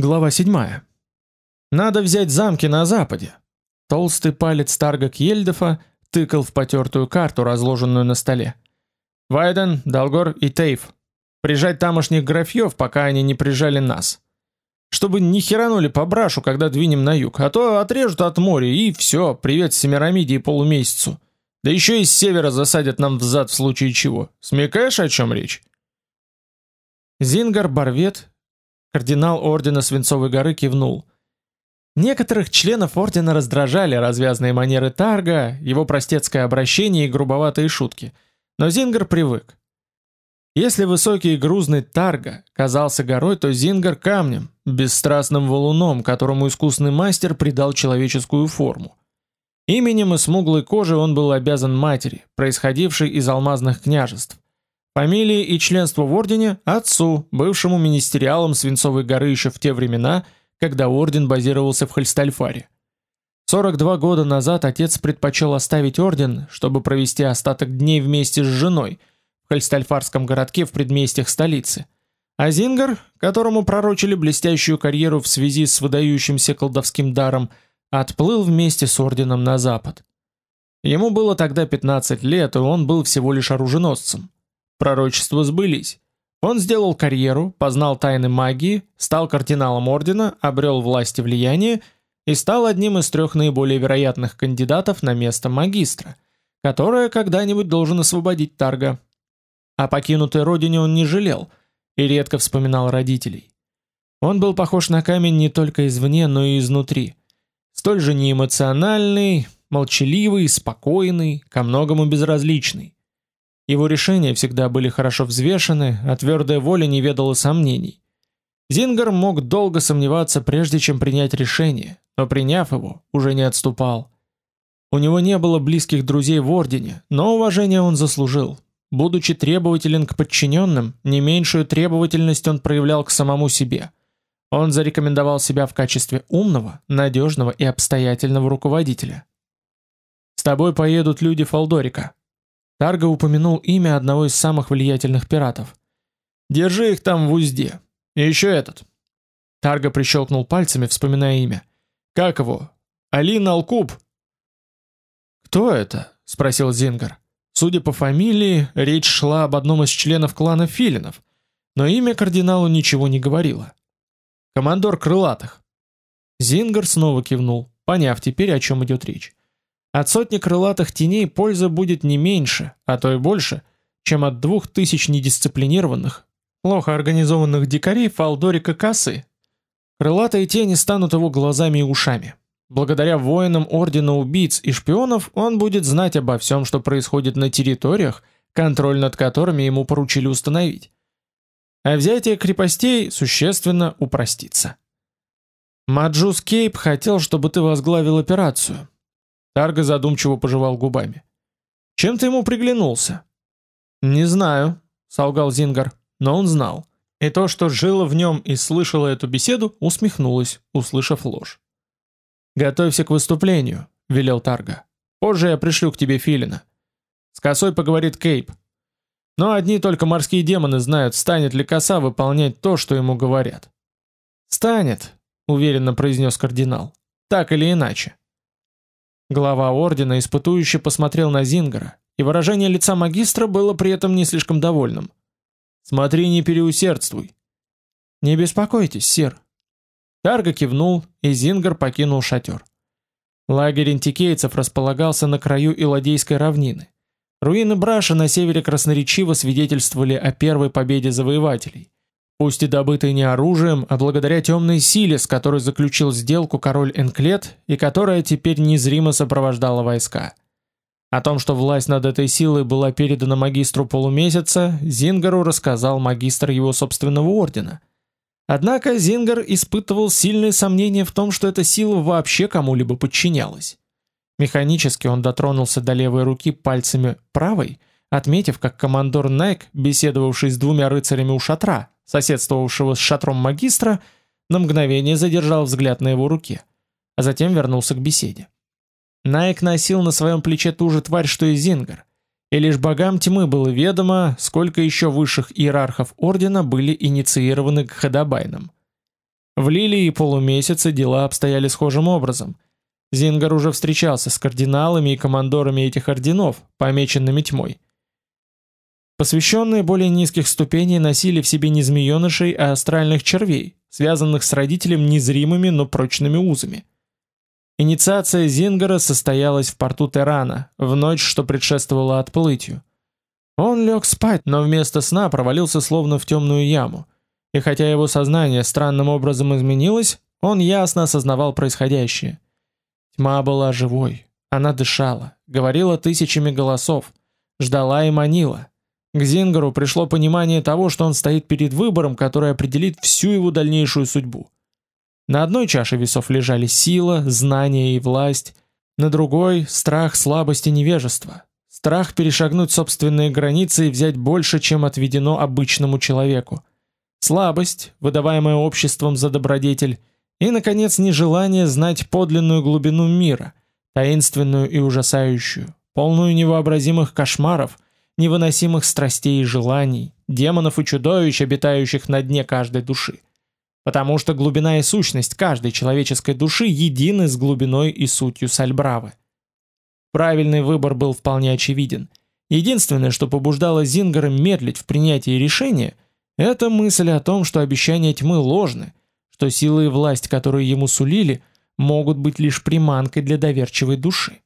Глава 7. Надо взять замки на западе. Толстый палец Тарга Кьельдефа тыкал в потертую карту, разложенную на столе. Вайден, Долгор и Тейф. Прижать тамошних графьев, пока они не прижали нас. Чтобы не херанули по брашу, когда двинем на юг, а то отрежут от моря и все, привет Семирамиде и полумесяцу. Да еще и с севера засадят нам в зад в случае чего. Смекаешь, о чем речь? Зингар Барвет Кардинал ордена Свинцовой горы кивнул. Некоторых членов ордена раздражали развязные манеры Тарга, его простецкое обращение и грубоватые шутки, но Зингар привык. Если высокий и грузный Тарга казался горой, то Зингар камнем, бесстрастным валуном, которому искусный мастер придал человеческую форму. Именем и смуглой кожей он был обязан матери, происходившей из алмазных княжеств. Фамилии и членство в ордене отцу, бывшему министериалом Свинцовой горы еще в те времена, когда орден базировался в Хольстальфаре. 42 года назад отец предпочел оставить орден, чтобы провести остаток дней вместе с женой в Хольстальфарском городке в предместьях столицы. А Зингар, которому пророчили блестящую карьеру в связи с выдающимся колдовским даром, отплыл вместе с орденом на запад. Ему было тогда 15 лет, и он был всего лишь оруженосцем. Пророчества сбылись. Он сделал карьеру, познал тайны магии, стал кардиналом ордена, обрел власть и влияние и стал одним из трех наиболее вероятных кандидатов на место магистра, которое когда-нибудь должен освободить Тарга. О покинутой родине он не жалел и редко вспоминал родителей. Он был похож на камень не только извне, но и изнутри. Столь же неэмоциональный, молчаливый, спокойный, ко многому безразличный. Его решения всегда были хорошо взвешены, а твердая воля не ведала сомнений. Зингар мог долго сомневаться, прежде чем принять решение, но приняв его, уже не отступал. У него не было близких друзей в ордене, но уважение он заслужил. Будучи требователен к подчиненным, не меньшую требовательность он проявлял к самому себе. Он зарекомендовал себя в качестве умного, надежного и обстоятельного руководителя. С тобой поедут люди Фалдорика, Тарга упомянул имя одного из самых влиятельных пиратов. Держи их там в узде. И еще этот. Тарга прищелкнул пальцами, вспоминая имя. Как его? Алин Алкуб. Кто это? спросил Зингар. Судя по фамилии, речь шла об одном из членов клана Филинов, но имя кардиналу ничего не говорило. Командор крылатых. Зингар снова кивнул, поняв теперь, о чем идет речь. От сотни крылатых теней польза будет не меньше, а то и больше, чем от двух тысяч недисциплинированных, плохо организованных дикарей Фалдорика Касы. Крылатые тени станут его глазами и ушами. Благодаря воинам Ордена Убийц и Шпионов он будет знать обо всем, что происходит на территориях, контроль над которыми ему поручили установить. А взятие крепостей существенно упростится. Маджус Кейп хотел, чтобы ты возглавил операцию, Тарга задумчиво пожевал губами. Чем ты ему приглянулся? Не знаю, солгал Зингар, но он знал. И то, что жило в нем и слышало эту беседу, усмехнулось, услышав ложь. Готовься к выступлению, велел Тарга. Позже я пришлю к тебе Филина. С косой поговорит Кейп. Но одни только морские демоны знают, станет ли коса выполнять то, что ему говорят. Станет, уверенно произнес кардинал. Так или иначе. Глава ордена испытующе посмотрел на Зингара, и выражение лица магистра было при этом не слишком довольным. Смотри, не переусердствуй. Не беспокойтесь, сир. Тарга кивнул, и Зингар покинул шатер. Лагерь антикейцев располагался на краю Иладейской равнины. Руины Браша на севере красноречиво свидетельствовали о первой победе завоевателей пусть и добытой не оружием, а благодаря темной силе, с которой заключил сделку король Энклет и которая теперь незримо сопровождала войска. О том, что власть над этой силой была передана магистру полумесяца, Зингару рассказал магистр его собственного ордена. Однако Зингар испытывал сильные сомнения в том, что эта сила вообще кому-либо подчинялась. Механически он дотронулся до левой руки пальцами правой, отметив, как командор Найк, беседовавший с двумя рыцарями у шатра, соседствовавшего с шатром магистра, на мгновение задержал взгляд на его руке, а затем вернулся к беседе. Найк носил на своем плече ту же тварь, что и Зингар, и лишь богам тьмы было ведомо, сколько еще высших иерархов ордена были инициированы к хадабайнам. В Лилии и Полумесяце дела обстояли схожим образом. Зингар уже встречался с кардиналами и командорами этих орденов, помеченными тьмой. Посвященные более низких ступеней носили в себе не змеенышей, а астральных червей, связанных с родителем незримыми, но прочными узами. Инициация Зингара состоялась в порту Терана, в ночь, что предшествовала отплытию. Он лег спать, но вместо сна провалился словно в темную яму. И хотя его сознание странным образом изменилось, он ясно осознавал происходящее. Тьма была живой, она дышала, говорила тысячами голосов, ждала и манила. К Зингару пришло понимание того, что он стоит перед выбором, который определит всю его дальнейшую судьбу. На одной чаше весов лежали сила, знание и власть, на другой страх, слабость и невежество. Страх перешагнуть собственные границы и взять больше, чем отведено обычному человеку. Слабость, выдаваемая обществом за добродетель, и наконец нежелание знать подлинную глубину мира, таинственную и ужасающую, полную невообразимых кошмаров – невыносимых страстей и желаний, демонов и чудовищ, обитающих на дне каждой души. Потому что глубина и сущность каждой человеческой души едины с глубиной и сутью Сальбравы. Правильный выбор был вполне очевиден. Единственное, что побуждало Зингера медлить в принятии решения, это мысль о том, что обещания тьмы ложны, что силы и власть, которые ему сулили, могут быть лишь приманкой для доверчивой души.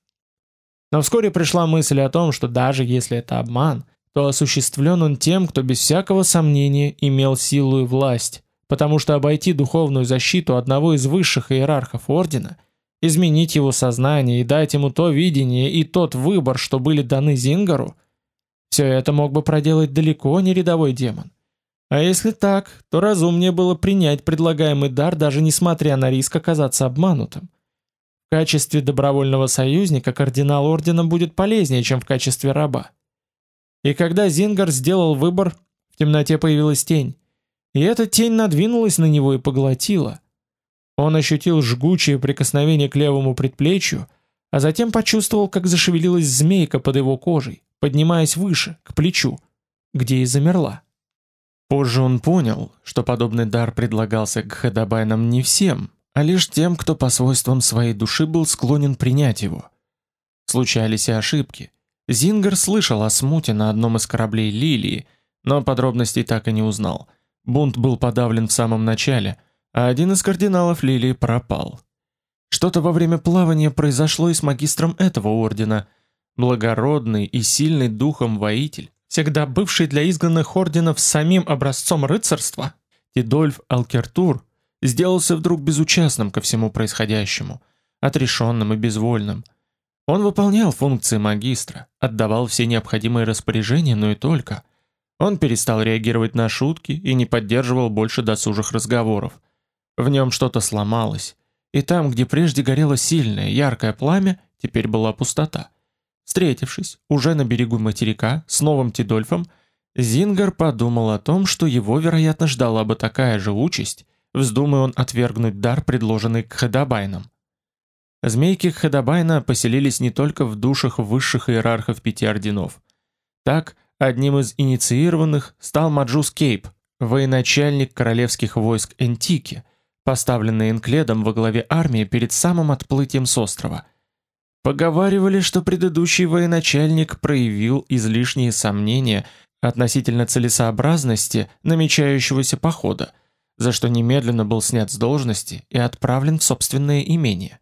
Но вскоре пришла мысль о том, что даже если это обман, то осуществлен он тем, кто без всякого сомнения имел силу и власть, потому что обойти духовную защиту одного из высших иерархов ордена, изменить его сознание и дать ему то видение и тот выбор, что были даны Зингару, все это мог бы проделать далеко не рядовой демон. А если так, то разумнее было принять предлагаемый дар, даже несмотря на риск оказаться обманутым. Качестве добровольного союзника кардинал ордена будет полезнее, чем в качестве раба. И когда Зингар сделал выбор, в темноте появилась тень. И эта тень надвинулась на него и поглотила. Он ощутил жгучее прикосновение к левому предплечью, а затем почувствовал, как зашевелилась змейка под его кожей, поднимаясь выше, к плечу, где и замерла. Позже он понял, что подобный дар предлагался к хадабайнам не всем, а лишь тем, кто по свойствам своей души был склонен принять его. Случались и ошибки. Зингер слышал о смуте на одном из кораблей Лилии, но подробностей так и не узнал. Бунт был подавлен в самом начале, а один из кардиналов Лилии пропал. Что-то во время плавания произошло и с магистром этого ордена. Благородный и сильный духом воитель, всегда бывший для изгнанных орденов самим образцом рыцарства, Тидольф Алкертур сделался вдруг безучастным ко всему происходящему, отрешенным и безвольным. Он выполнял функции магистра, отдавал все необходимые распоряжения, но и только. Он перестал реагировать на шутки и не поддерживал больше досужих разговоров. В нем что-то сломалось, и там, где прежде горело сильное, яркое пламя, теперь была пустота. Встретившись, уже на берегу материка, с новым Тидольфом, Зингар подумал о том, что его, вероятно, ждала бы такая же участь, вздумай он отвергнуть дар, предложенный Кхедабайном. Змейки Кхедабайна поселились не только в душах высших иерархов пяти орденов. Так, одним из инициированных стал Маджус Кейп, военачальник королевских войск Энтики, поставленный Энкледом во главе армии перед самым отплытием с острова. Поговаривали, что предыдущий военачальник проявил излишние сомнения относительно целесообразности намечающегося похода – за что немедленно был снят с должности и отправлен в собственное имение.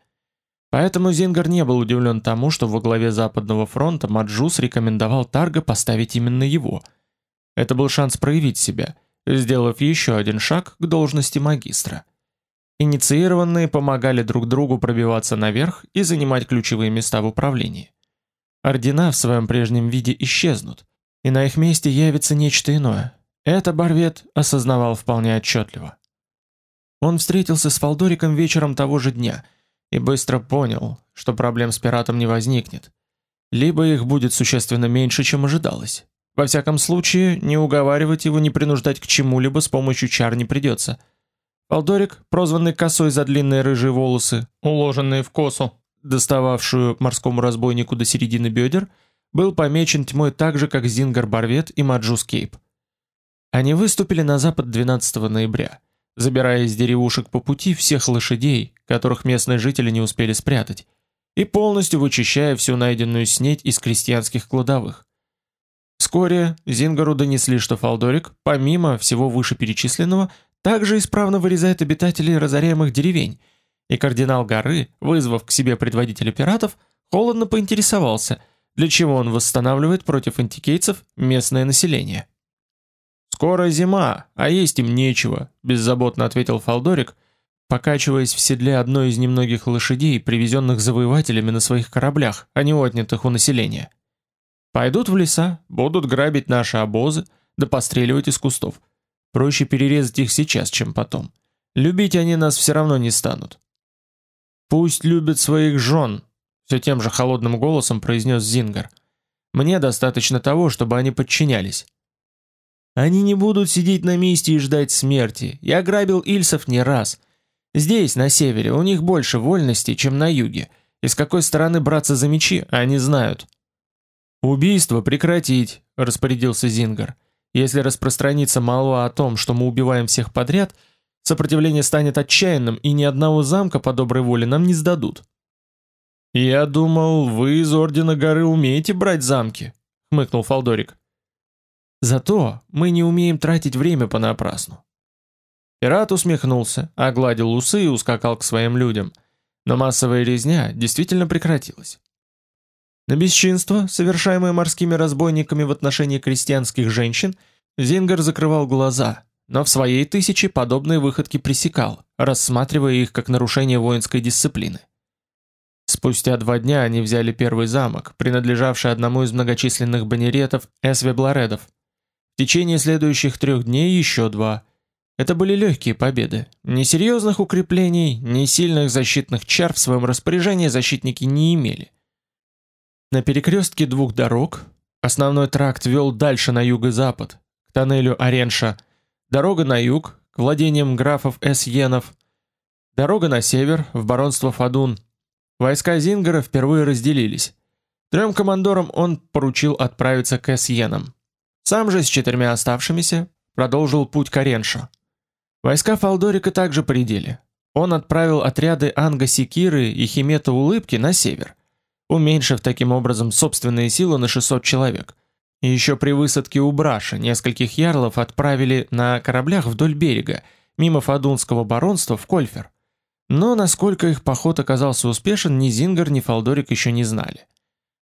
Поэтому Зингар не был удивлен тому, что во главе Западного фронта Маджус рекомендовал Тарга поставить именно его. Это был шанс проявить себя, сделав еще один шаг к должности магистра. Инициированные помогали друг другу пробиваться наверх и занимать ключевые места в управлении. Ордена в своем прежнем виде исчезнут, и на их месте явится нечто иное, это Барвет осознавал вполне отчетливо. Он встретился с Фалдориком вечером того же дня и быстро понял, что проблем с пиратом не возникнет. Либо их будет существенно меньше, чем ожидалось. Во всяком случае, не уговаривать его, не принуждать к чему-либо с помощью чар не придется. Фалдорик, прозванный косой за длинные рыжие волосы, уложенные в косу, достававшую морскому разбойнику до середины бедер, был помечен тьмой так же, как Зингар Барвет и Маджус Кейп. Они выступили на запад 12 ноября, забирая из деревушек по пути всех лошадей, которых местные жители не успели спрятать, и полностью вычищая всю найденную снедь из крестьянских кладовых. Вскоре Зингару донесли, что Фалдорик, помимо всего вышеперечисленного, также исправно вырезает обитателей разоряемых деревень, и кардинал горы, вызвав к себе предводителя пиратов, холодно поинтересовался, для чего он восстанавливает против антикейцев местное население. «Скоро зима, а есть им нечего», – беззаботно ответил Фалдорик, покачиваясь в седле одной из немногих лошадей, привезенных завоевателями на своих кораблях, а не отнятых у населения. «Пойдут в леса, будут грабить наши обозы, да постреливать из кустов. Проще перерезать их сейчас, чем потом. Любить они нас все равно не станут». «Пусть любят своих жен», – все тем же холодным голосом произнес Зингар. «Мне достаточно того, чтобы они подчинялись». Они не будут сидеть на месте и ждать смерти. Я грабил Ильсов не раз. Здесь, на севере, у них больше вольности, чем на юге. И с какой стороны браться за мечи, они знают. Убийство прекратить, распорядился Зингар. Если распространится молва о том, что мы убиваем всех подряд, сопротивление станет отчаянным, и ни одного замка по доброй воле нам не сдадут. Я думал, вы из ордена горы умеете брать замки, хмыкнул Фалдорик. Зато мы не умеем тратить время понапрасну. Пират усмехнулся, огладил усы и ускакал к своим людям. Но массовая резня действительно прекратилась. На бесчинство, совершаемое морскими разбойниками в отношении крестьянских женщин, Зингар закрывал глаза, но в своей тысяче подобные выходки пресекал, рассматривая их как нарушение воинской дисциплины. Спустя два дня они взяли первый замок, принадлежавший одному из многочисленных банеретов Эсвебларедов, течение следующих трех дней еще два. Это были легкие победы. Ни серьезных укреплений, ни сильных защитных чар в своем распоряжении защитники не имели. На перекрестке двух дорог основной тракт вел дальше на юго-запад, к тоннелю Оренша, дорога на юг, к владениям графов Эсьенов, дорога на север, в баронство Фадун. Войска Зингера впервые разделились. Трем командорам он поручил отправиться к Эсьенам. Сам же с четырьмя оставшимися продолжил путь к Ореншу. Войска Фалдорика также пределе. Он отправил отряды Анга Секиры и Химета Улыбки на север, уменьшив таким образом собственные силы на 600 человек. И еще при высадке у Браша нескольких ярлов отправили на кораблях вдоль берега, мимо Фадунского баронства в Кольфер. Но насколько их поход оказался успешен, ни Зингар, ни Фалдорик еще не знали.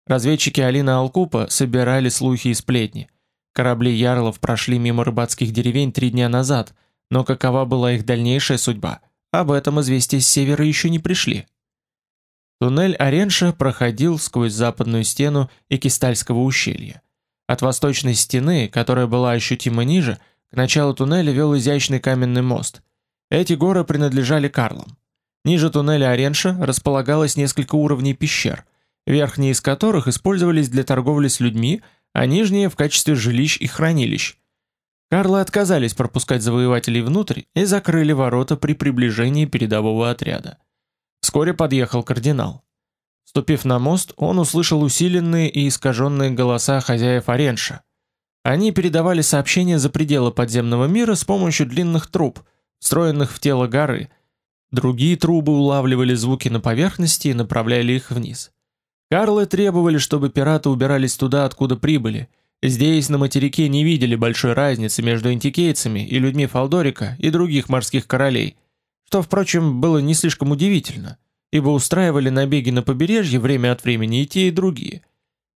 Разведчики Алина Алкупа собирали слухи и сплетни – Корабли ярлов прошли мимо рыбацких деревень три дня назад, но какова была их дальнейшая судьба? Об этом известия с севера еще не пришли. Туннель Оренша проходил сквозь западную стену Экистальского ущелья. От восточной стены, которая была ощутимо ниже, к началу туннеля вел изящный каменный мост. Эти горы принадлежали Карлам. Ниже туннеля Оренша располагалось несколько уровней пещер, верхние из которых использовались для торговли с людьми, а нижние в качестве жилищ и хранилищ. Карлы отказались пропускать завоевателей внутрь и закрыли ворота при приближении передового отряда. Вскоре подъехал кардинал. Ступив на мост, он услышал усиленные и искаженные голоса хозяев Оренша. Они передавали сообщения за пределы подземного мира с помощью длинных труб, встроенных в тело горы. Другие трубы улавливали звуки на поверхности и направляли их вниз. Карлы требовали, чтобы пираты убирались туда, откуда прибыли. Здесь, на материке, не видели большой разницы между антикейцами и людьми Фалдорика и других морских королей, что, впрочем, было не слишком удивительно, ибо устраивали набеги на побережье время от времени и те, и другие.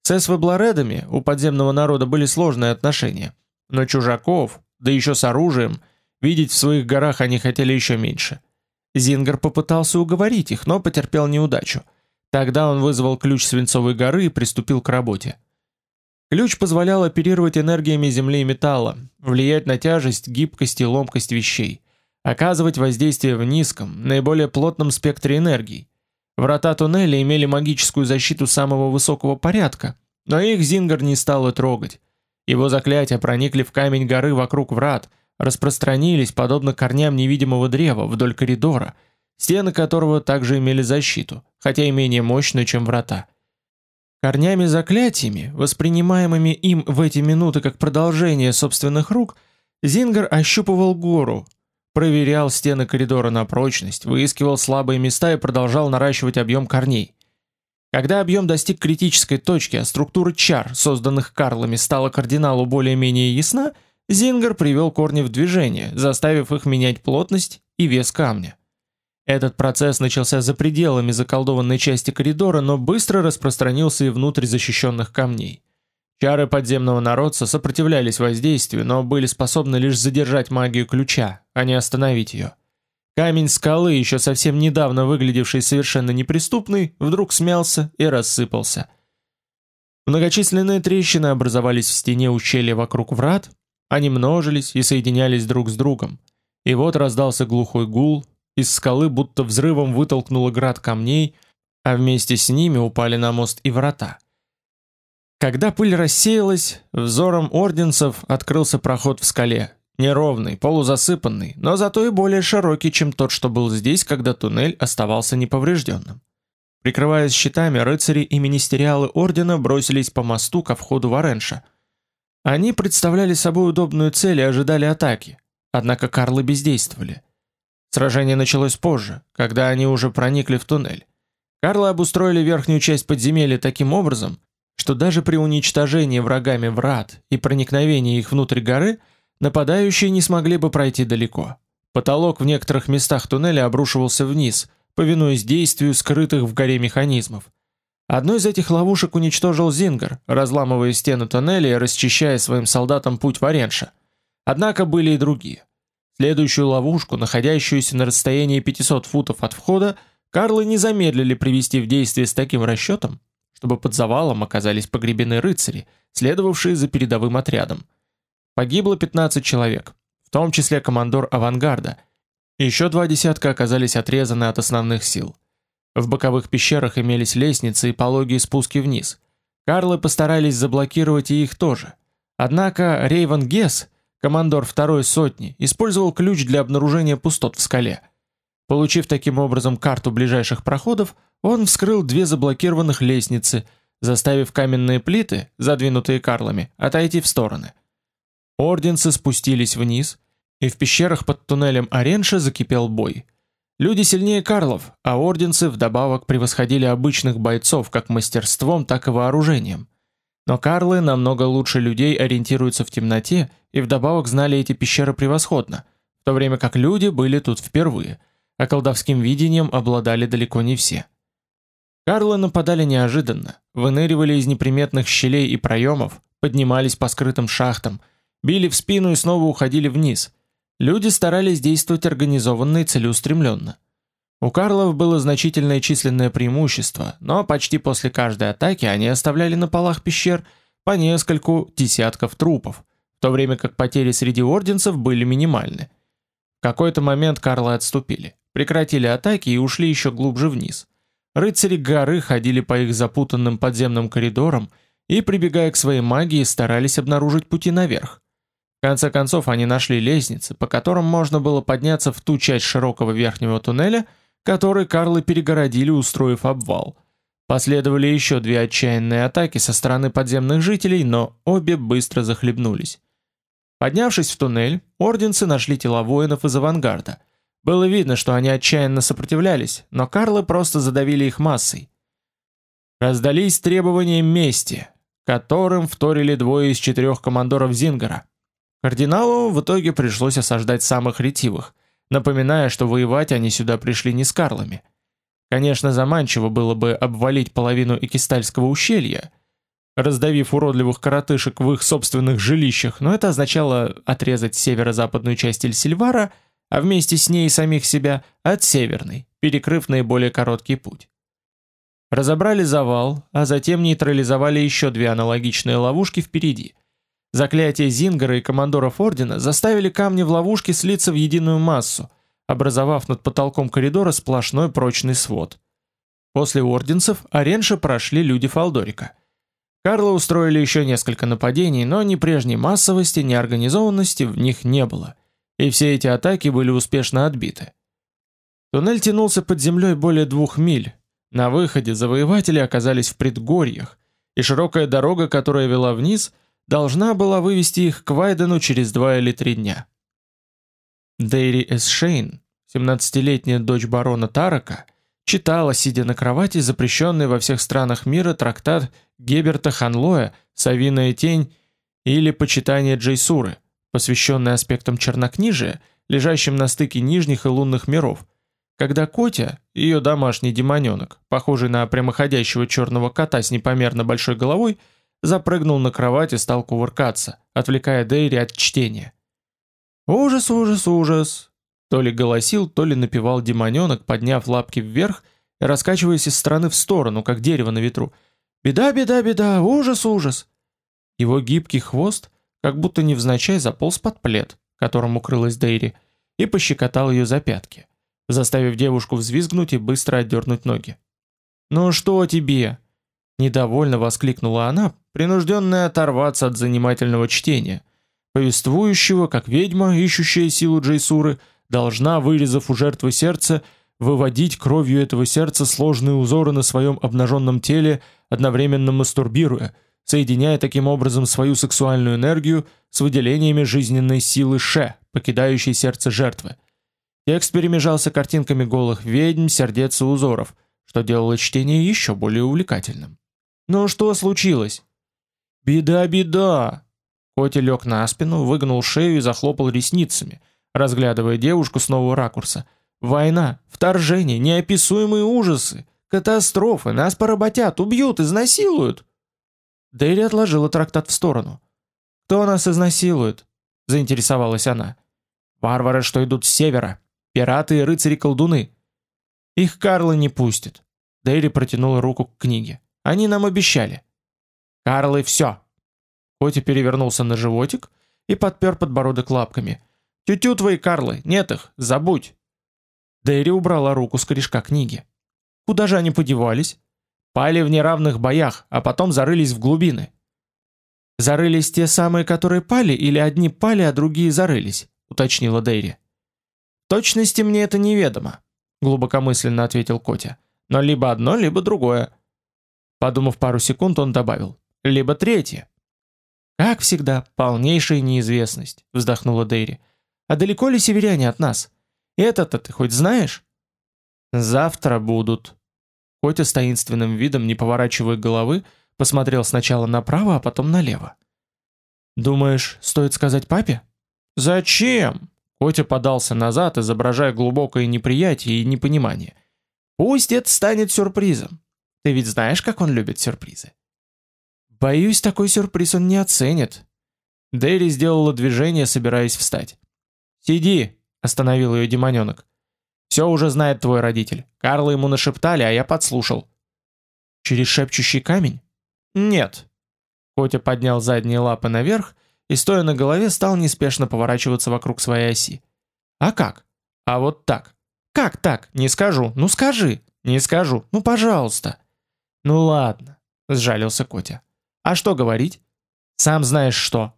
С эсвобларедами у подземного народа были сложные отношения, но чужаков, да еще с оружием, видеть в своих горах они хотели еще меньше. Зингар попытался уговорить их, но потерпел неудачу – Тогда он вызвал ключ свинцовой горы и приступил к работе. Ключ позволял оперировать энергиями земли и металла, влиять на тяжесть, гибкость и ломкость вещей, оказывать воздействие в низком, наиболее плотном спектре энергий. Врата туннеля имели магическую защиту самого высокого порядка, но их Зингар не стал и трогать. Его заклятия проникли в камень горы вокруг врат, распространились подобно корням невидимого древа вдоль коридора – стены которого также имели защиту, хотя и менее мощную, чем врата. Корнями-заклятиями, воспринимаемыми им в эти минуты как продолжение собственных рук, Зингар ощупывал гору, проверял стены коридора на прочность, выискивал слабые места и продолжал наращивать объем корней. Когда объем достиг критической точки, а структура чар, созданных Карлами, стала кардиналу более-менее ясна, Зингер привел корни в движение, заставив их менять плотность и вес камня. Этот процесс начался за пределами заколдованной части коридора, но быстро распространился и внутрь защищенных камней. Чары подземного народца сопротивлялись воздействию, но были способны лишь задержать магию ключа, а не остановить ее. Камень скалы, еще совсем недавно выглядевший совершенно неприступный, вдруг смялся и рассыпался. Многочисленные трещины образовались в стене ущелья вокруг врат, они множились и соединялись друг с другом. И вот раздался глухой гул, из скалы будто взрывом вытолкнуло град камней, а вместе с ними упали на мост и врата. Когда пыль рассеялась, взором орденцев открылся проход в скале, неровный, полузасыпанный, но зато и более широкий, чем тот, что был здесь, когда туннель оставался неповрежденным. Прикрываясь щитами, рыцари и министериалы ордена бросились по мосту ко входу в Оренша. Они представляли собой удобную цель и ожидали атаки, однако карлы бездействовали. Сражение началось позже, когда они уже проникли в туннель. Карлы обустроили верхнюю часть подземелья таким образом, что даже при уничтожении врагами врат и проникновении их внутрь горы, нападающие не смогли бы пройти далеко. Потолок в некоторых местах туннеля обрушивался вниз, повинуясь действию скрытых в горе механизмов. Одну из этих ловушек уничтожил Зингер, разламывая стены туннеля и расчищая своим солдатам путь в Оренша. Однако были и другие. Следующую ловушку, находящуюся на расстоянии 500 футов от входа, Карлы не замедлили привести в действие с таким расчетом, чтобы под завалом оказались погребены рыцари, следовавшие за передовым отрядом. Погибло 15 человек, в том числе командор авангарда. Еще два десятка оказались отрезаны от основных сил. В боковых пещерах имелись лестницы и пологие спуски вниз. Карлы постарались заблокировать и их тоже. Однако Рейвен Гесс командор второй сотни, использовал ключ для обнаружения пустот в скале. Получив таким образом карту ближайших проходов, он вскрыл две заблокированных лестницы, заставив каменные плиты, задвинутые карлами, отойти в стороны. Орденцы спустились вниз, и в пещерах под туннелем Оренша закипел бой. Люди сильнее карлов, а орденцы вдобавок превосходили обычных бойцов как мастерством, так и вооружением. Но карлы намного лучше людей ориентируются в темноте и вдобавок знали эти пещеры превосходно, в то время как люди были тут впервые, а колдовским видением обладали далеко не все. Карлы нападали неожиданно, выныривали из неприметных щелей и проемов, поднимались по скрытым шахтам, били в спину и снова уходили вниз. Люди старались действовать организованно и целеустремленно. У Карлов было значительное численное преимущество, но почти после каждой атаки они оставляли на полах пещер по нескольку десятков трупов, в то время как потери среди орденцев были минимальны. В какой-то момент Карлы отступили, прекратили атаки и ушли еще глубже вниз. Рыцари горы ходили по их запутанным подземным коридорам и, прибегая к своей магии, старались обнаружить пути наверх. В конце концов они нашли лестницы, по которым можно было подняться в ту часть широкого верхнего туннеля, который Карлы перегородили, устроив обвал. Последовали еще две отчаянные атаки со стороны подземных жителей, но обе быстро захлебнулись. Поднявшись в туннель, орденцы нашли тела воинов из авангарда. Было видно, что они отчаянно сопротивлялись, но Карлы просто задавили их массой. Раздались требования мести, которым вторили двое из четырех командоров Зингера. Кардиналу в итоге пришлось осаждать самых ретивых – напоминая, что воевать они сюда пришли не с карлами. Конечно, заманчиво было бы обвалить половину Экистальского ущелья, раздавив уродливых коротышек в их собственных жилищах, но это означало отрезать северо-западную часть Эльсильвара, а вместе с ней самих себя от северной, перекрыв наиболее короткий путь. Разобрали завал, а затем нейтрализовали еще две аналогичные ловушки впереди – Заклятия Зингера и командоров Ордена заставили камни в ловушке слиться в единую массу, образовав над потолком коридора сплошной прочный свод. После орденцев Оренша прошли люди Фалдорика. Карлы устроили еще несколько нападений, но ни прежней массовости, ни организованности в них не было, и все эти атаки были успешно отбиты. Туннель тянулся под землей более двух миль. На выходе завоеватели оказались в предгорьях, и широкая дорога, которая вела вниз – должна была вывести их к Вайдену через два или три дня. Дейри С. Шейн, 17-летняя дочь барона Тарака, читала, сидя на кровати, запрещенный во всех странах мира трактат Геберта Ханлоя «Савиная тень» или «Почитание Джейсуры», посвященный аспектам чернокнижия, лежащим на стыке нижних и лунных миров, когда Котя, ее домашний демоненок, похожий на прямоходящего черного кота с непомерно большой головой, запрыгнул на кровать и стал кувыркаться, отвлекая Дейри от чтения. «Ужас, ужас, ужас!» То ли голосил, то ли напевал демоненок, подняв лапки вверх и раскачиваясь из стороны в сторону, как дерево на ветру. «Беда, беда, беда! Ужас, ужас!» Его гибкий хвост как будто невзначай заполз под плед, которым укрылась Дейри, и пощекотал ее за пятки, заставив девушку взвизгнуть и быстро отдернуть ноги. «Ну что тебе?» Недовольно воскликнула она, принужденная оторваться от занимательного чтения – повествующего, как ведьма, ищущая силу Джейсуры, должна, вырезав у жертвы сердце, выводить кровью этого сердца сложные узоры на своем обнаженном теле, одновременно мастурбируя, соединяя таким образом свою сексуальную энергию с выделениями жизненной силы Ше, покидающей сердце жертвы. Текст перемежался картинками голых ведьм, сердец и узоров, что делало чтение еще более увлекательным. «Ну что случилось?» «Беда, беда!» Коти лег на спину, выгнул шею и захлопал ресницами, разглядывая девушку с нового ракурса. Война, вторжение, неописуемые ужасы, катастрофы, нас поработят, убьют, изнасилуют. Дэри отложила трактат в сторону. Кто нас изнасилует? заинтересовалась она. Варвары, что идут с севера, пираты и рыцари-колдуны. Их Карла не пустит. Дэри протянула руку к книге. Они нам обещали. Карлы все, Коти перевернулся на животик и подпер подбородок лапками. «Тю-тю твои Карлы, нет их, забудь!» Дэри убрала руку с корешка книги. «Куда же они подевались?» «Пали в неравных боях, а потом зарылись в глубины». «Зарылись те самые, которые пали, или одни пали, а другие зарылись?» — уточнила Дэри. точности мне это неведомо», — глубокомысленно ответил Котя. «Но либо одно, либо другое». Подумав пару секунд, он добавил. «Либо третье». Как всегда, полнейшая неизвестность, вздохнула Дейри. А далеко ли северяне от нас? Это-то ты хоть знаешь? Завтра будут. Котя с таинственным видом, не поворачивая головы, посмотрел сначала направо, а потом налево. Думаешь, стоит сказать папе? Зачем? Котя подался назад, изображая глубокое неприятие и непонимание. Пусть это станет сюрпризом. Ты ведь знаешь, как он любит сюрпризы. Боюсь, такой сюрприз он не оценит. Дэри сделала движение, собираясь встать. «Сиди!» — остановил ее демоненок. «Все уже знает твой родитель. Карла ему нашептали, а я подслушал». «Через шепчущий камень?» «Нет». Котя поднял задние лапы наверх и, стоя на голове, стал неспешно поворачиваться вокруг своей оси. «А как?» «А вот так». «Как так? Не скажу. Ну скажи». «Не скажу. Ну пожалуйста». «Ну ладно», — сжалился Котя. А что говорить? Сам знаешь что.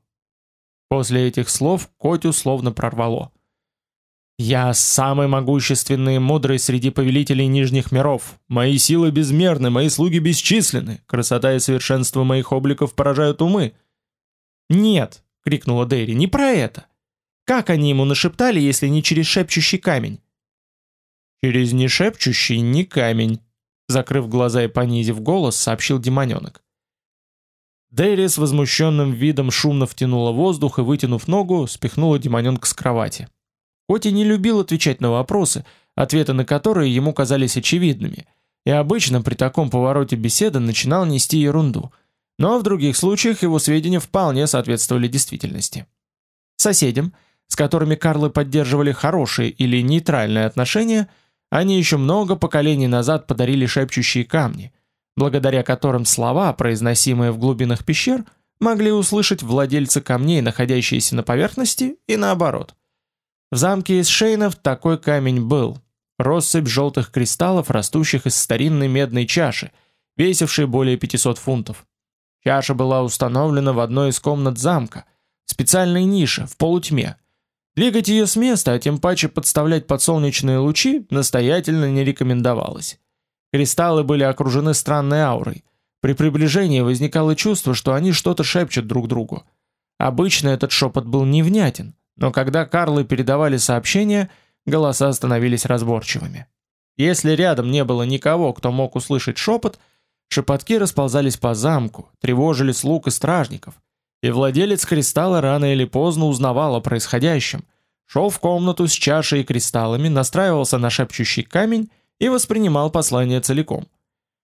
После этих слов Котю словно прорвало. Я самый могущественный и мудрый среди повелителей нижних миров. Мои силы безмерны, мои слуги бесчисленны. Красота и совершенство моих обликов поражают умы. Нет, крикнула Дейри, не про это. Как они ему нашептали, если не через шепчущий камень? Через не шепчущий, не камень, закрыв глаза и понизив голос, сообщил демоненок. Дэри с возмущенным видом шумно втянула воздух и, вытянув ногу, спихнула демоненка с кровати. Коти не любил отвечать на вопросы, ответы на которые ему казались очевидными, и обычно при таком повороте беседы начинал нести ерунду, но в других случаях его сведения вполне соответствовали действительности. Соседям, с которыми Карлы поддерживали хорошие или нейтральные отношения, они еще много поколений назад подарили шепчущие камни – благодаря которым слова, произносимые в глубинах пещер, могли услышать владельцы камней, находящиеся на поверхности, и наоборот. В замке из Шейнов такой камень был. Россыпь желтых кристаллов, растущих из старинной медной чаши, весившей более 500 фунтов. Чаша была установлена в одной из комнат замка, в специальной нише, в полутьме. Двигать ее с места, а тем паче подставлять под солнечные лучи, настоятельно не рекомендовалось. Кристаллы были окружены странной аурой. При приближении возникало чувство, что они что-то шепчут друг другу. Обычно этот шепот был невнятен, но когда Карлы передавали сообщения, голоса становились разборчивыми. Если рядом не было никого, кто мог услышать шепот, шепотки расползались по замку, тревожили слуг и стражников, и владелец кристалла рано или поздно узнавал о происходящем, шел в комнату с чашей и кристаллами, настраивался на шепчущий камень и воспринимал послание целиком.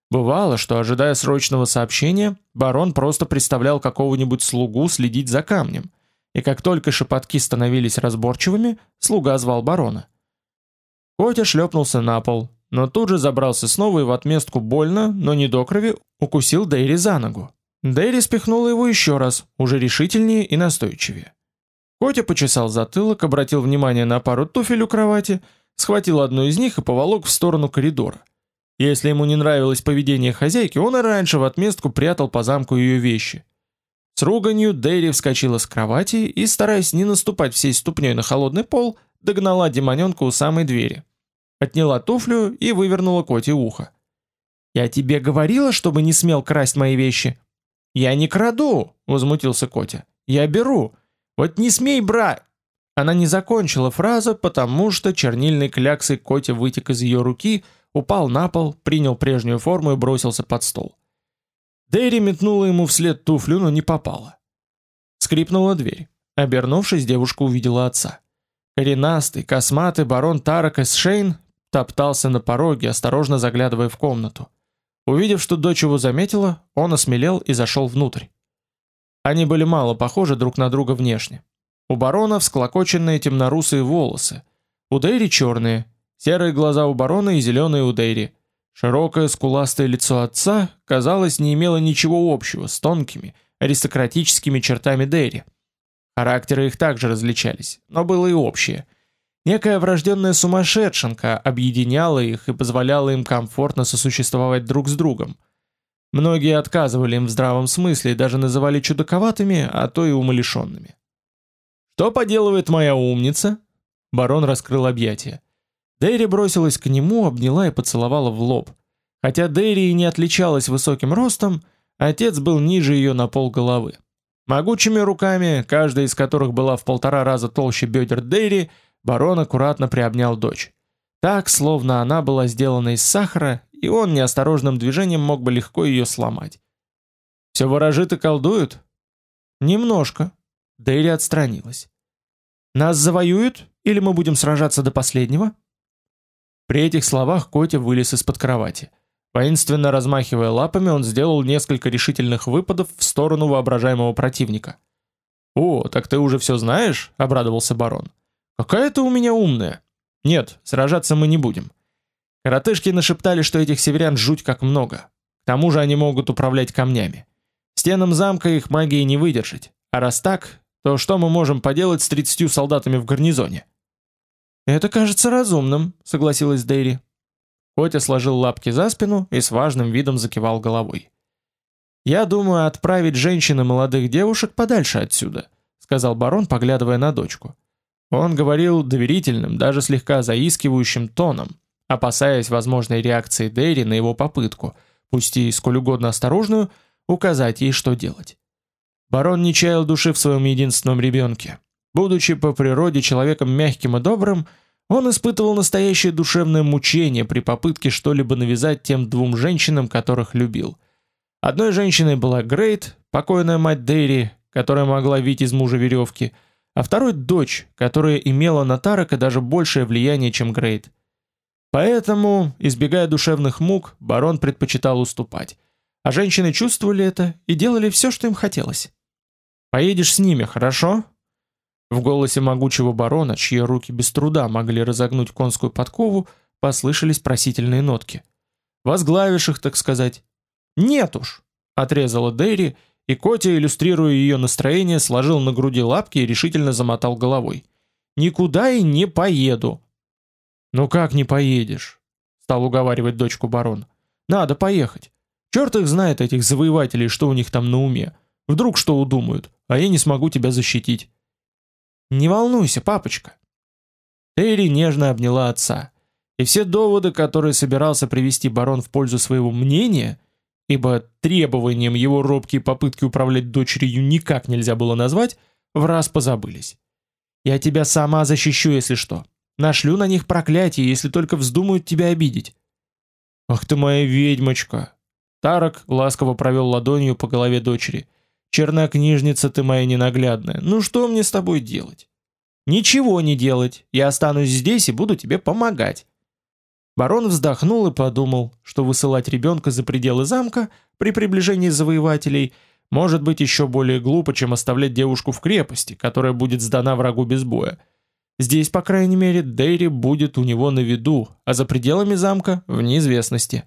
Бывало, что, ожидая срочного сообщения, барон просто представлял какого-нибудь слугу следить за камнем, и как только шепотки становились разборчивыми, слуга звал барона. Котя шлепнулся на пол, но тут же забрался снова и в отместку больно, но не до крови, укусил Дейри за ногу. Дейри спихнула его еще раз, уже решительнее и настойчивее. Котя почесал затылок, обратил внимание на пару туфель у кровати, схватил одну из них и поволок в сторону коридора. Если ему не нравилось поведение хозяйки, он и раньше в отместку прятал по замку ее вещи. С руганью Дейри вскочила с кровати и, стараясь не наступать всей ступней на холодный пол, догнала демоненка у самой двери. Отняла туфлю и вывернула коте ухо. «Я тебе говорила, чтобы не смел красть мои вещи?» «Я не краду!» — возмутился Котя. «Я беру! Вот не смей брать!» Она не закончила фразу, потому что чернильный кляксой Котя вытек из ее руки — упал на пол, принял прежнюю форму и бросился под стол. Дэри метнула ему вслед туфлю, но не попала. Скрипнула дверь. Обернувшись, девушка увидела отца. Коренастый, косматый барон Тарак Эсшейн топтался на пороге, осторожно заглядывая в комнату. Увидев, что дочь его заметила, он осмелел и зашел внутрь. Они были мало похожи друг на друга внешне. У барона всклокоченные темнорусые волосы, у Дэри черные, Серые глаза у барона и зеленые у Дейри. Широкое скуластое лицо отца, казалось, не имело ничего общего с тонкими, аристократическими чертами Дейри. Характеры их также различались, но было и общее. Некая врожденная сумасшедшенка объединяла их и позволяла им комфортно сосуществовать друг с другом. Многие отказывали им в здравом смысле и даже называли чудаковатыми, а то и умалишенными. «Что поделывает моя умница?» Барон раскрыл объятия. Дэйри бросилась к нему, обняла и поцеловала в лоб. Хотя Дэйри и не отличалась высоким ростом, отец был ниже ее на пол головы. Могучими руками, каждая из которых была в полтора раза толще бедер Дэйри, барон аккуратно приобнял дочь. Так, словно она была сделана из сахара, и он неосторожным движением мог бы легко ее сломать. «Все ворожит и колдуют?» «Немножко». Дэйри отстранилась. «Нас завоюют, или мы будем сражаться до последнего?» При этих словах Котя вылез из-под кровати. Воинственно размахивая лапами, он сделал несколько решительных выпадов в сторону воображаемого противника. «О, так ты уже все знаешь?» — обрадовался барон. «Какая ты у меня умная!» «Нет, сражаться мы не будем. Коротышки нашептали, что этих северян жуть как много. К тому же они могут управлять камнями. Стенам замка их магии не выдержать. А раз так, то что мы можем поделать с 30 солдатами в гарнизоне?» «Это кажется разумным», — согласилась Дейри. Котя сложил лапки за спину и с важным видом закивал головой. «Я думаю отправить женщин и молодых девушек подальше отсюда», — сказал барон, поглядывая на дочку. Он говорил доверительным, даже слегка заискивающим тоном, опасаясь возможной реакции Дейри на его попытку, пусть и сколь угодно осторожную, указать ей, что делать. Барон не чаял души в своем единственном ребенке. Будучи по природе человеком мягким и добрым, он испытывал настоящее душевное мучение при попытке что-либо навязать тем двум женщинам, которых любил. Одной женщиной была Грейт, покойная мать Дейри, которая могла вить из мужа веревки, а второй дочь, которая имела на Тарака даже большее влияние, чем Грейт. Поэтому, избегая душевных мук, барон предпочитал уступать. А женщины чувствовали это и делали все, что им хотелось. «Поедешь с ними, хорошо?» В голосе могучего барона, чьи руки без труда могли разогнуть конскую подкову, послышались просительные нотки. «Возглавишь их, так сказать». «Нет уж», — отрезала Дейри, и Котя, иллюстрируя ее настроение, сложил на груди лапки и решительно замотал головой. «Никуда и не поеду». «Ну как не поедешь?» — стал уговаривать дочку барон. «Надо поехать. Черт их знает, этих завоевателей, что у них там на уме. Вдруг что удумают, а я не смогу тебя защитить». Не волнуйся, папочка. Терри нежно обняла отца. И все доводы, которые собирался привести барон в пользу своего мнения, ибо требованием его робкие попытки управлять дочерью никак нельзя было назвать, в раз позабылись. Я тебя сама защищу, если что. Нашлю на них проклятие, если только вздумают тебя обидеть. Ах ты моя ведьмочка. Тарок ласково провел ладонью по голове дочери. Чернокнижница ты моя ненаглядная. Ну что мне с тобой делать? Ничего не делать. Я останусь здесь и буду тебе помогать. Барон вздохнул и подумал, что высылать ребенка за пределы замка при приближении завоевателей может быть еще более глупо, чем оставлять девушку в крепости, которая будет сдана врагу без боя. Здесь, по крайней мере, Дейри будет у него на виду, а за пределами замка в неизвестности.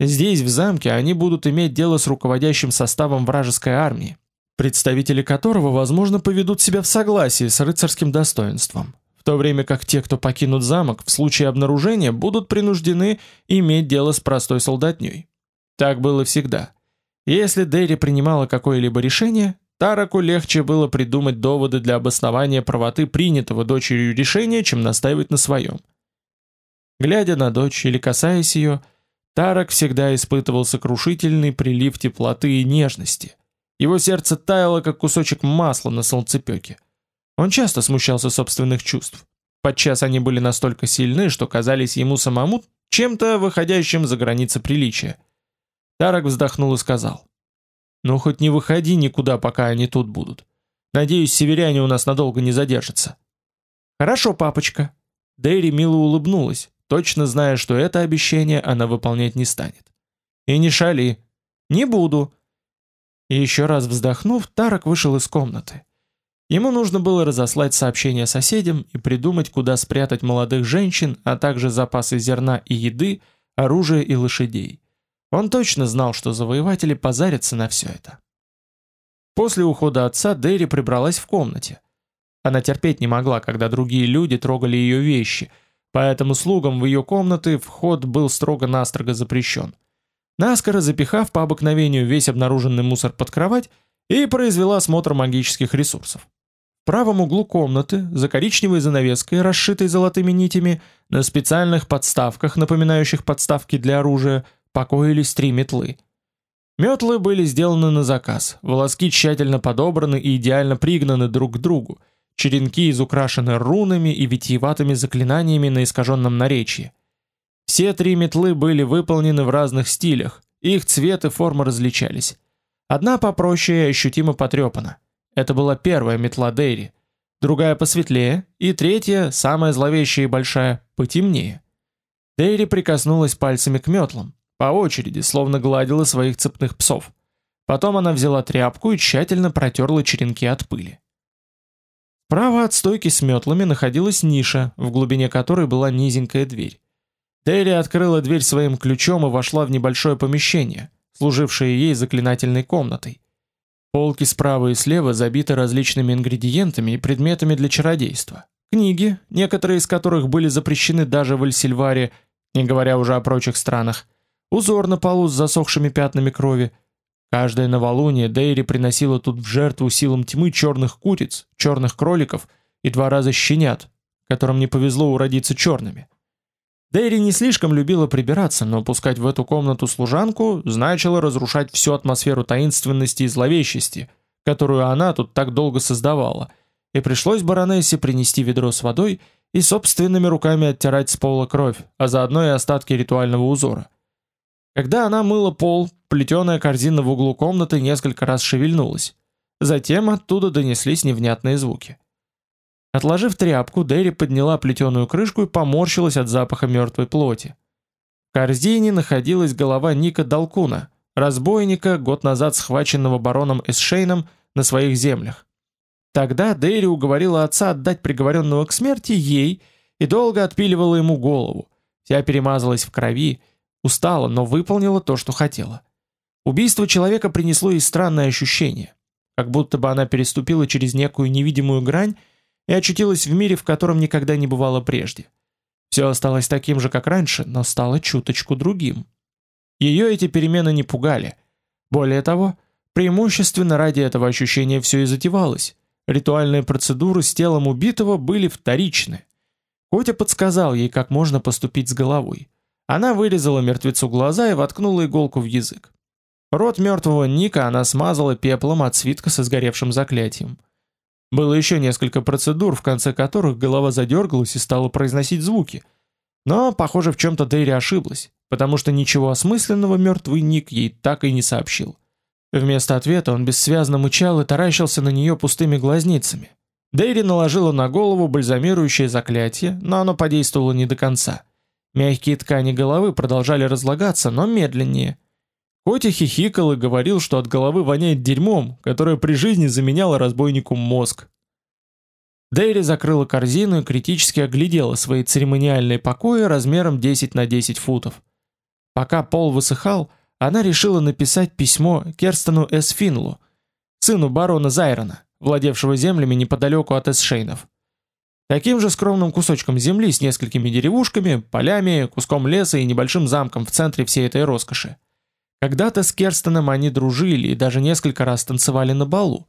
Здесь, в замке, они будут иметь дело с руководящим составом вражеской армии, представители которого, возможно, поведут себя в согласии с рыцарским достоинством, в то время как те, кто покинут замок, в случае обнаружения будут принуждены иметь дело с простой солдатней. Так было всегда. Если Дэри принимала какое-либо решение, Тараку легче было придумать доводы для обоснования правоты принятого дочерью решения, чем настаивать на своем. Глядя на дочь или касаясь ее, Тарак всегда испытывал сокрушительный прилив теплоты и нежности. Его сердце таяло, как кусочек масла на солнцепеке. Он часто смущался собственных чувств. Подчас они были настолько сильны, что казались ему самому чем-то выходящим за границы приличия. Тарак вздохнул и сказал: "Ну хоть не выходи никуда, пока они тут будут. Надеюсь, северяне у нас надолго не задержатся". "Хорошо, папочка". Дэри мило улыбнулась точно зная, что это обещание она выполнять не станет. И не шали. Не буду. И еще раз вздохнув, Тарок вышел из комнаты. Ему нужно было разослать сообщение соседям и придумать, куда спрятать молодых женщин, а также запасы зерна и еды, оружия и лошадей. Он точно знал, что завоеватели позарятся на все это. После ухода отца Дэри прибралась в комнате. Она терпеть не могла, когда другие люди трогали ее вещи – Поэтому слугам в ее комнаты вход был строго-настрого запрещен. Наскоро запихав по обыкновению весь обнаруженный мусор под кровать и произвела осмотр магических ресурсов. В правом углу комнаты, за коричневой занавеской, расшитой золотыми нитями, на специальных подставках, напоминающих подставки для оружия, покоились три метлы. Метлы были сделаны на заказ, волоски тщательно подобраны и идеально пригнаны друг к другу, черенки изукрашены рунами и витиеватыми заклинаниями на искаженном наречии. Все три метлы были выполнены в разных стилях, их цвет и форма различались. Одна попроще и ощутимо потрепана. Это была первая метла Дейри, другая посветлее, и третья, самая зловещая и большая, потемнее. Дейри прикоснулась пальцами к метлам, по очереди, словно гладила своих цепных псов. Потом она взяла тряпку и тщательно протерла черенки от пыли. Право от стойки с метлами находилась ниша, в глубине которой была низенькая дверь. Дерри открыла дверь своим ключом и вошла в небольшое помещение, служившее ей заклинательной комнатой. Полки справа и слева забиты различными ингредиентами и предметами для чародейства. Книги, некоторые из которых были запрещены даже в Эльсильваре, не говоря уже о прочих странах. Узор на полу с засохшими пятнами крови – Каждое новолуние Дейри приносила тут в жертву силам тьмы черных куриц, черных кроликов и два раза щенят, которым не повезло уродиться черными. Дейри не слишком любила прибираться, но пускать в эту комнату служанку значило разрушать всю атмосферу таинственности и зловещести, которую она тут так долго создавала, и пришлось баронессе принести ведро с водой и собственными руками оттирать с пола кровь, а заодно и остатки ритуального узора. Когда она мыла пол, плетеная корзина в углу комнаты несколько раз шевельнулась. Затем оттуда донеслись невнятные звуки. Отложив тряпку, Дэри подняла плетеную крышку и поморщилась от запаха мертвой плоти. В корзине находилась голова Ника Далкуна, разбойника, год назад схваченного бароном Эсшейном на своих землях. Тогда Дэри уговорила отца отдать приговоренного к смерти ей и долго отпиливала ему голову. Вся перемазалась в крови, Устала, но выполнила то, что хотела. Убийство человека принесло ей странное ощущение, как будто бы она переступила через некую невидимую грань и очутилась в мире, в котором никогда не бывало прежде. Все осталось таким же, как раньше, но стало чуточку другим. Ее эти перемены не пугали. Более того, преимущественно ради этого ощущения все и затевалось. Ритуальные процедуры с телом убитого были вторичны. Котя подсказал ей, как можно поступить с головой. Она вырезала мертвецу глаза и воткнула иголку в язык. Рот мертвого Ника она смазала пеплом от свитка со сгоревшим заклятием. Было еще несколько процедур, в конце которых голова задергалась и стала произносить звуки. Но, похоже, в чем-то Дейри ошиблась, потому что ничего осмысленного мертвый Ник ей так и не сообщил. Вместо ответа он бессвязно мычал и таращился на нее пустыми глазницами. Дейри наложила на голову бальзамирующее заклятие, но оно подействовало не до конца. Мягкие ткани головы продолжали разлагаться, но медленнее. Котя хихикал и говорил, что от головы воняет дерьмом, которое при жизни заменяло разбойнику мозг. Дейри закрыла корзину и критически оглядела свои церемониальные покои размером 10 на 10 футов. Пока пол высыхал, она решила написать письмо Керстену Эсфинлу, сыну барона Зайрона, владевшего землями неподалеку от Эсшейнов. Таким же скромным кусочком земли с несколькими деревушками, полями, куском леса и небольшим замком в центре всей этой роскоши. Когда-то с Керстеном они дружили и даже несколько раз танцевали на балу.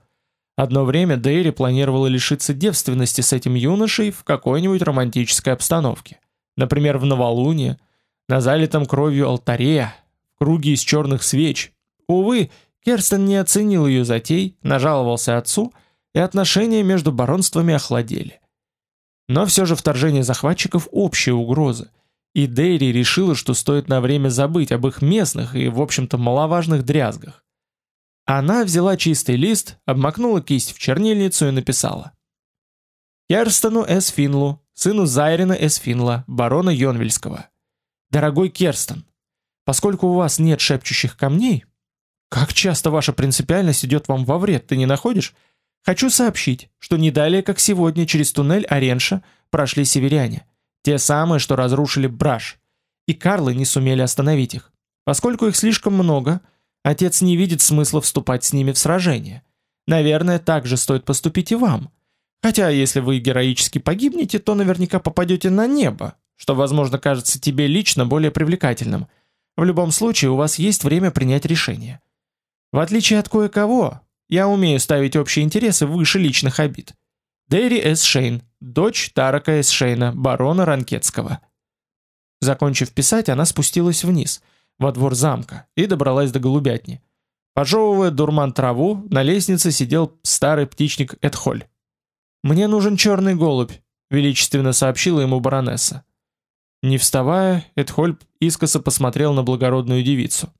Одно время Дейри планировала лишиться девственности с этим юношей в какой-нибудь романтической обстановке. Например, в новолуние, на залитом кровью алтаре, в круге из черных свеч. Увы, Керстен не оценил ее затей, нажаловался отцу, и отношения между баронствами охладели. Но все же вторжение захватчиков – общая угроза, и Дейри решила, что стоит на время забыть об их местных и, в общем-то, маловажных дрязгах. Она взяла чистый лист, обмакнула кисть в чернильницу и написала. Керстену С. Финлу, сыну Зайрина С. Финла, барона Йонвельского. Дорогой Керстен, поскольку у вас нет шепчущих камней, как часто ваша принципиальность идет вам во вред, ты не находишь? Хочу сообщить, что не далее, как сегодня, через туннель Оренша прошли северяне. Те самые, что разрушили Браш. И Карлы не сумели остановить их. Поскольку их слишком много, отец не видит смысла вступать с ними в сражение. Наверное, так же стоит поступить и вам. Хотя, если вы героически погибнете, то наверняка попадете на небо, что, возможно, кажется тебе лично более привлекательным. В любом случае, у вас есть время принять решение. В отличие от кое-кого, я умею ставить общие интересы выше личных обид. Дэри С. Шейн, дочь Тарака С. Шейна, барона Ранкетского. Закончив писать, она спустилась вниз, во двор замка, и добралась до голубятни. Пожевывая дурман траву, на лестнице сидел старый птичник Эдхоль. «Мне нужен черный голубь», — величественно сообщила ему баронесса. Не вставая, Эдхоль искоса посмотрел на благородную девицу.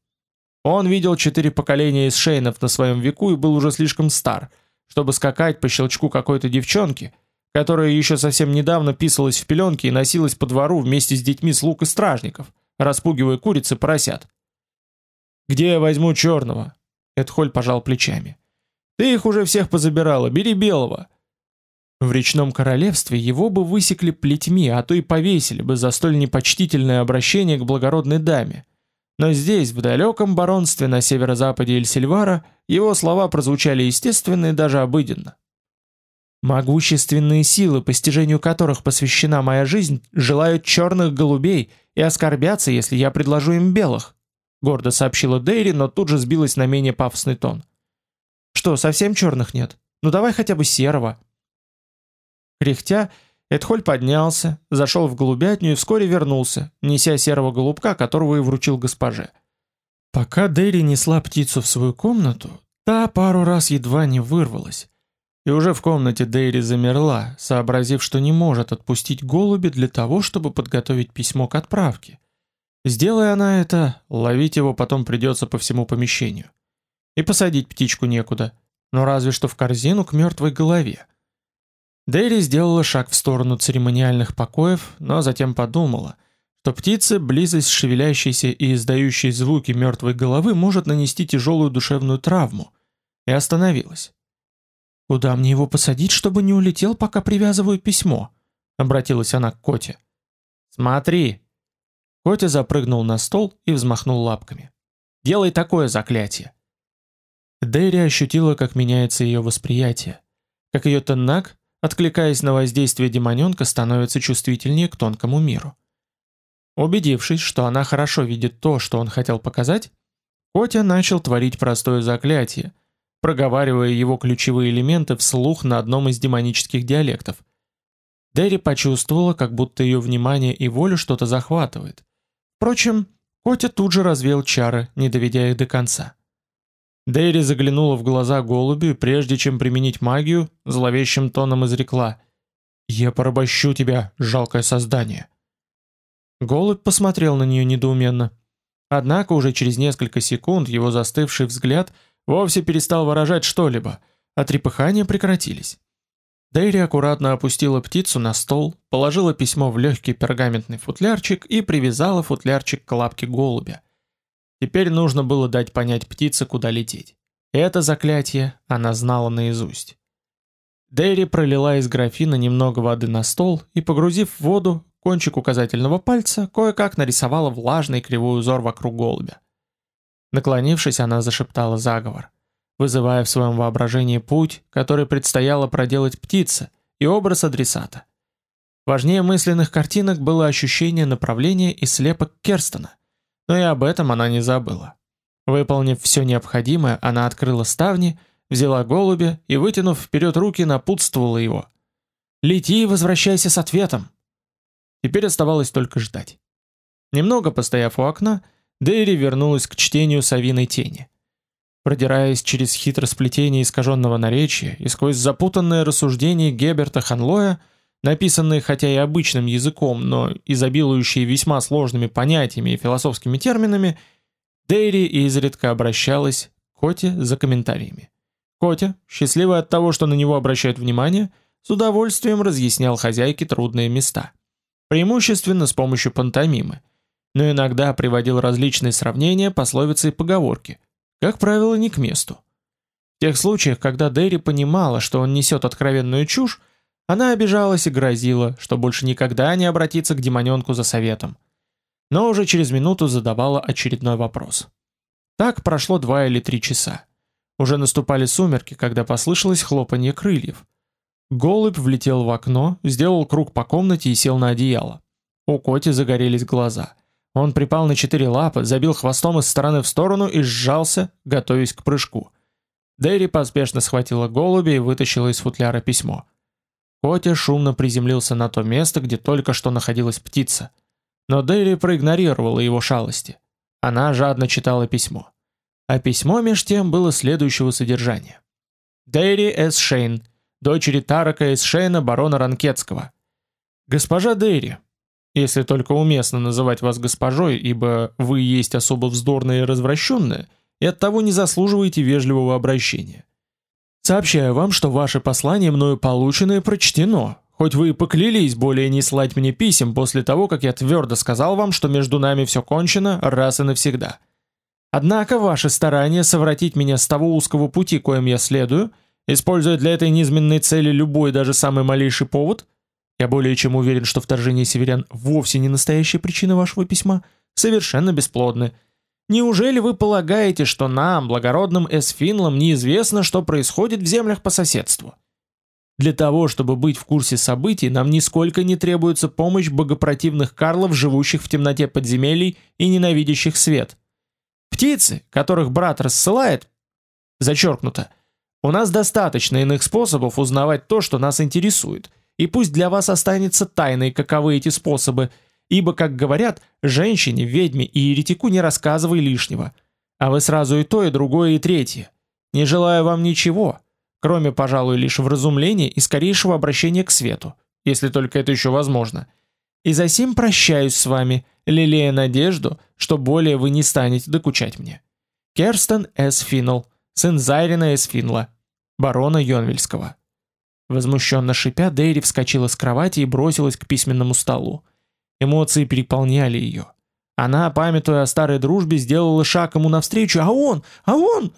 Он видел четыре поколения из Шейнов на своем веку и был уже слишком стар, чтобы скакать по щелчку какой-то девчонки, которая еще совсем недавно писалась в пеленке и носилась по двору вместе с детьми слуг и стражников, распугивая куриц и поросят. «Где я возьму черного?» Эдхоль пожал плечами. «Ты их уже всех позабирала, бери белого!» В речном королевстве его бы высекли плетьми, а то и повесили бы за столь непочтительное обращение к благородной даме. Но здесь, в далеком баронстве на северо-западе Эльсильвара, его слова прозвучали естественно и даже обыденно. «Могущественные силы, постижению которых посвящена моя жизнь, желают черных голубей и оскорбятся, если я предложу им белых», гордо сообщила Дейри, но тут же сбилась на менее пафосный тон. «Что, совсем черных нет? Ну давай хотя бы серого». Кряхтя, Эдхоль поднялся, зашел в голубятню и вскоре вернулся, неся серого голубка, которого и вручил госпоже. Пока Дэри несла птицу в свою комнату, та пару раз едва не вырвалась. И уже в комнате Дэри замерла, сообразив, что не может отпустить голубя для того, чтобы подготовить письмо к отправке. Сделая она это, ловить его потом придется по всему помещению. И посадить птичку некуда, но разве что в корзину к мертвой голове. Дэри сделала шаг в сторону церемониальных покоев, но затем подумала, что птице близость шевелящейся и издающей звуки мертвой головы может нанести тяжелую душевную травму, и остановилась. «Куда мне его посадить, чтобы не улетел, пока привязываю письмо?» — обратилась она к Коте. «Смотри!» Котя запрыгнул на стол и взмахнул лапками. «Делай такое заклятие!» Дэри ощутила, как меняется ее восприятие, как ее теннак откликаясь на воздействие демоненка, становится чувствительнее к тонкому миру. Убедившись, что она хорошо видит то, что он хотел показать, Котя начал творить простое заклятие, проговаривая его ключевые элементы вслух на одном из демонических диалектов. Дэри почувствовала, как будто ее внимание и волю что-то захватывает. Впрочем, Котя тут же развеял чары, не доведя их до конца. Дейри заглянула в глаза голубю, прежде чем применить магию, зловещим тоном изрекла: "Я порабощу тебя, жалкое создание". Голубь посмотрел на нее недоуменно. Однако уже через несколько секунд его застывший взгляд вовсе перестал выражать что-либо, а трепыхания прекратились. Дейри аккуратно опустила птицу на стол, положила письмо в легкий пергаментный футлярчик и привязала футлярчик к лапке голубя. Теперь нужно было дать понять птице, куда лететь. Это заклятие она знала наизусть. Дейри пролила из графина немного воды на стол и, погрузив в воду, кончик указательного пальца кое-как нарисовала влажный кривой узор вокруг голубя. Наклонившись, она зашептала заговор вызывая в своем воображении путь, который предстояло проделать птице, и образ адресата. Важнее мысленных картинок было ощущение направления и слепок Керстона, но и об этом она не забыла. Выполнив все необходимое, она открыла ставни, взяла голубя и, вытянув вперед руки, напутствовала его. «Лети и возвращайся с ответом!» Теперь оставалось только ждать. Немного постояв у окна, Дейри вернулась к чтению совиной тени. Продираясь через хитросплетение искаженного наречия и сквозь запутанные рассуждения Геберта Ханлоя, написанные хотя и обычным языком, но изобилующие весьма сложными понятиями и философскими терминами, Дейри изредка обращалась к Коте за комментариями. Котя, счастливый от того, что на него обращают внимание, с удовольствием разъяснял хозяйке трудные места. Преимущественно с помощью пантомимы, но иногда приводил различные сравнения, пословицы и поговорки – как правило, не к месту. В тех случаях, когда Дэри понимала, что он несет откровенную чушь, она обижалась и грозила, что больше никогда не обратится к демоненку за советом. Но уже через минуту задавала очередной вопрос. Так прошло два или три часа. Уже наступали сумерки, когда послышалось хлопанье крыльев. Голубь влетел в окно, сделал круг по комнате и сел на одеяло. У Коти загорелись глаза. Он припал на четыре лапы, забил хвостом из стороны в сторону и сжался, готовясь к прыжку. Дэри поспешно схватила голубя и вытащила из футляра письмо. Котя шумно приземлился на то место, где только что находилась птица. Но Дэри проигнорировала его шалости. Она жадно читала письмо. А письмо меж тем было следующего содержания. Дэри С. Шейн, дочери Тарака С. Шейна, барона Ранкетского. Госпожа Дэри, если только уместно называть вас госпожой, ибо вы есть особо вздорная и развращенная, и оттого не заслуживаете вежливого обращения. Сообщаю вам, что ваше послание мною получено и прочтено, хоть вы и поклялись более не слать мне писем после того, как я твердо сказал вам, что между нами все кончено раз и навсегда. Однако ваши старания совратить меня с того узкого пути, коим я следую, используя для этой низменной цели любой даже самый малейший повод – я более чем уверен, что вторжение северян вовсе не настоящая причина вашего письма, совершенно бесплодны. Неужели вы полагаете, что нам, благородным эсфинлам, неизвестно, что происходит в землях по соседству? Для того, чтобы быть в курсе событий, нам нисколько не требуется помощь богопротивных карлов, живущих в темноте подземелий и ненавидящих свет. Птицы, которых брат рассылает, зачеркнуто, у нас достаточно иных способов узнавать то, что нас интересует – и пусть для вас останется тайной, каковы эти способы, ибо, как говорят, женщине, ведьме и еретику не рассказывай лишнего. А вы сразу и то, и другое, и третье. Не желаю вам ничего, кроме, пожалуй, лишь вразумления и скорейшего обращения к свету, если только это еще возможно. И за сим прощаюсь с вами, лелея надежду, что более вы не станете докучать мне. Керстен С. Финнелл, сын Зайрина С. Финла, барона Йонвельского. Возмущенно шипя, Дейри вскочила с кровати и бросилась к письменному столу. Эмоции переполняли ее. Она, памятуя о старой дружбе, сделала шаг ему навстречу, а он, а он...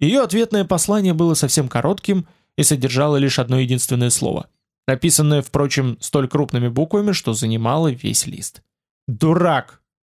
Ее ответное послание было совсем коротким и содержало лишь одно единственное слово, написанное, впрочем, столь крупными буквами, что занимало весь лист. «Дурак!»